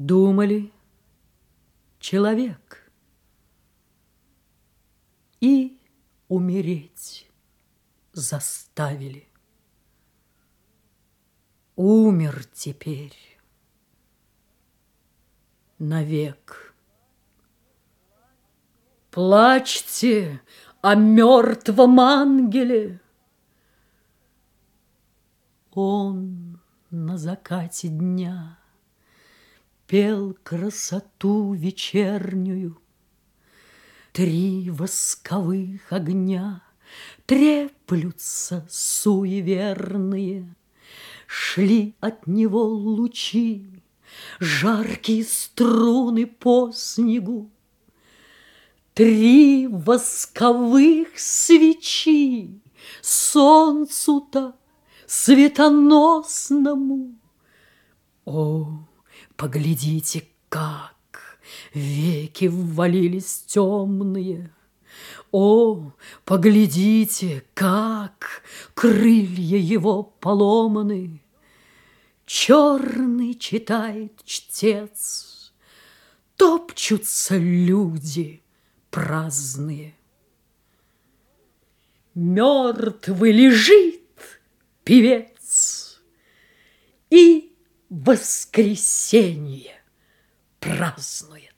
Думали, человек и умереть заставили. Умер теперь навек. Плачьте о мертвом ангеле. Он на закате дня Пел красоту вечернюю. Три восковых огня Треплются суеверные, Шли от него лучи, Жаркие струны по снегу. Три восковых свечи Солнцу-то светоносному. О, Поглядите, как веки ввалились темные. О, поглядите, как крылья его поломаны. Черный читает чтец, Топчутся люди праздные. Мертвый лежит певец, воскресенье празднует.